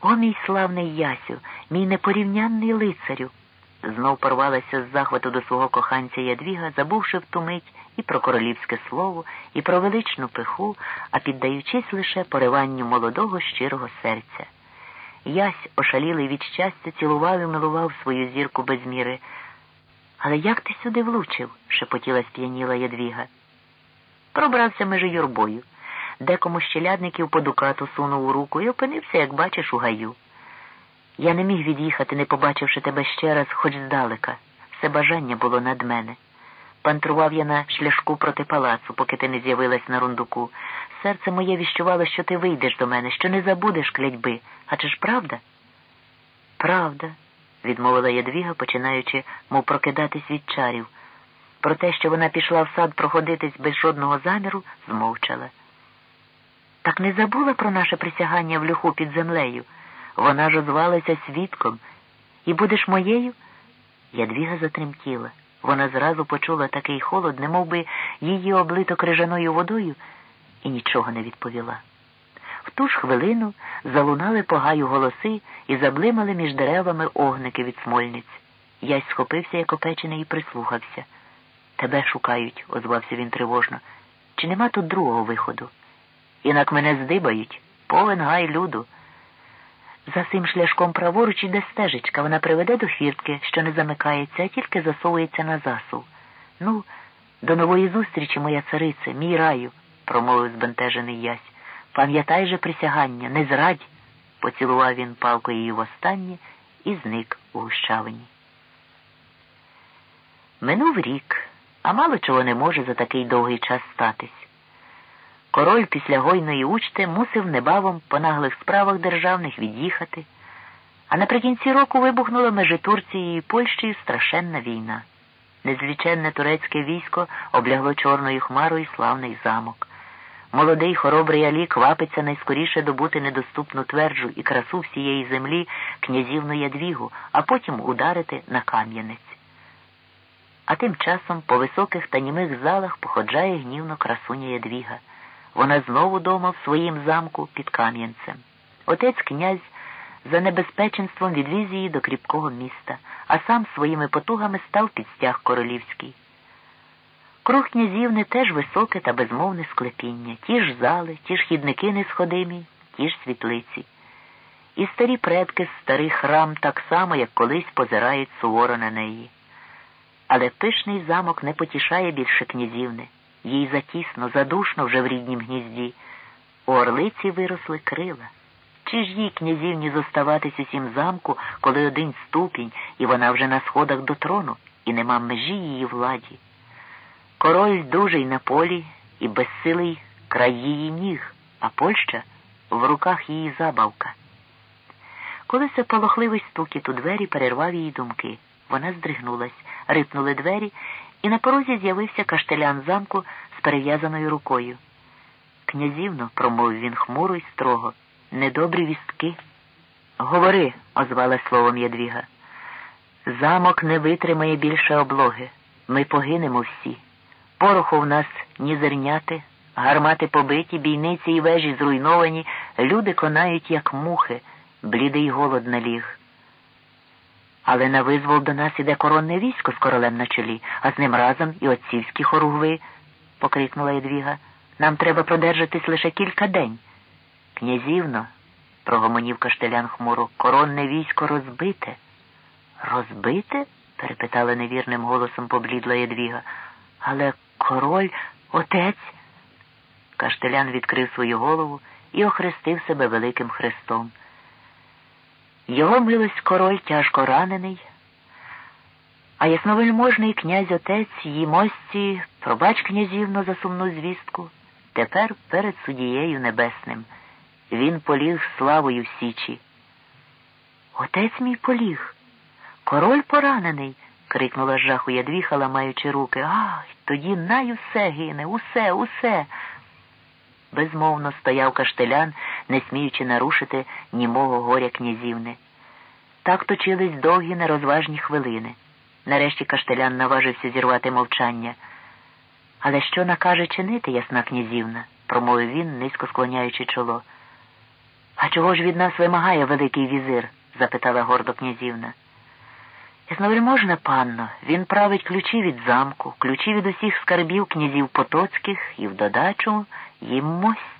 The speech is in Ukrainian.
О, мій славний Ясю, мій непорівнянний лицарю. Знов порвалася з захвату до свого коханця Ядвіга, забувши в ту мить і про королівське слово, і про величну пиху, а піддаючись лише пориванню молодого щирого серця. Ясь, ошалілий від щастя, цілував і милував свою зірку без міри. Але як ти сюди влучив? шепотіла сп'яніла Ядвіга. Пробрався межи юрбою. Декому щелядників по дукату сунув у руку і опинився, як бачиш, у гаю. Я не міг від'їхати, не побачивши тебе ще раз, хоч здалека. Все бажання було над мене. Пантрував я на шляшку проти палацу, поки ти не з'явилась на рундуку. Серце моє віщувало, що ти вийдеш до мене, що не забудеш клятьби. А чи ж правда? Правда, відмовила Ядвіга, починаючи, мов прокидатись від чарів. Про те, що вона пішла в сад проходитись без жодного заміру, змовчала. Так не забула про наше присягання в люху під землею. Вона ж озвалася свідком. І будеш моєю? Ядвіга затремтіла. Вона зразу почула такий холод, немов би її облито крижаною водою, і нічого не відповіла. В ту ж хвилину залунали по гаю голоси і заблимали між деревами огники від смольниць. Ясь схопився, як опечений, і прислухався. Тебе шукають, озвався він тривожно. Чи нема тут другого виходу? Інак мене здибають, повен гай люду. За цим шляшком праворуч іде стежечка, вона приведе до хвіртки, що не замикається, а тільки засовується на засув. Ну, до нової зустрічі, моя царице, мій раю, промовив збентежений ясь. Пам'ятай же присягання, не зрадь, поцілував він палкою її востаннє і зник у гущавині. Минув рік, а мало чого не може за такий довгий час статись. Король після гойної учти мусив небавом по наглих справах державних від'їхати, а наприкінці року вибухнула межі Турції і Польщею страшенна війна. Незвичайне турецьке військо облягло чорною хмарою славний замок. Молодий хоробрий Алі квапиться найскоріше добути недоступну тверджу і красу всієї землі князівну ядвігу, а потім ударити на Кам'янець. А тим часом по високих та німих залах походжає гнівно красуня ядвіга. Вона знову дома в своїм замку під Кам'янцем. Отець князь за небезпеченством відвіз її до кріпкого міста, а сам своїми потугами став під стяг королівський. Круг князівни теж високе та безмовне склепіння, ті ж зали, ті ж хідники несходимі, ті ж світлиці. І старі предки з старий храм так само, як колись позирають суворо на неї. Але пишний замок не потішає більше князівни їй затісно, задушно вже в ріднім гнізді. У орлиці виросли крила. Чи ж їй князівні зоставатись у сім замку, коли один ступінь, і вона вже на сходах до трону, і нема межі її владі? Король дужий на полі і безсилий край її ніг, а Польща в руках її забавка. Коли це полохливий стукіт у двері перервав її думки. Вона здригнулась, рипнули двері, і на порозі з'явився каштелян замку з перев'язаною рукою. Князівно, промовив він хмуро й строго, недобрі вістки. Говори, озвала словом ядвіга. Замок не витримає більше облоги. Ми погинемо всі. Пороху в нас ні зерняти, гармати побиті, бійниці і вежі зруйновані, люди конають, як мухи, блідий голод наліг. Але на визвол до нас іде коронне військо з королем на чолі, а з ним разом і отцівські хоругви, покрикнула Єдвіга. Нам треба продержатись лише кілька день. Князівно, прогомонів каштелян хмуро, коронне військо розбите. Розбите? перепитала невірним голосом поблідла Єдвіга. Але король, отець. Каштелян відкрив свою голову і охрестив себе великим хрестом. Його милость король тяжко ранений, а ясновельможний князь отець її мості, пробач князівно за сумну звістку, тепер перед судією небесним. Він поліг славою в Січі. Отець мій поліг, король поранений, крикнула з жаху ядвіха, ламаючи руки. Ах, тоді най усе гине, усе, усе. Безмовно стояв каштелян, не сміючи нарушити німого горя князівни. Так точились довгі нерозважні хвилини. Нарешті каштелян наважився зірвати мовчання. Але що накаже чинити, ясна князівна? промовив він, низько склоняючи чоло. А чого ж від нас вимагає Великий візир? запитала гордо князівна. Ясновельможна панно, він править ключі від замку, ключі від усіх скарбів князів потоцьких і в додачу їм мость.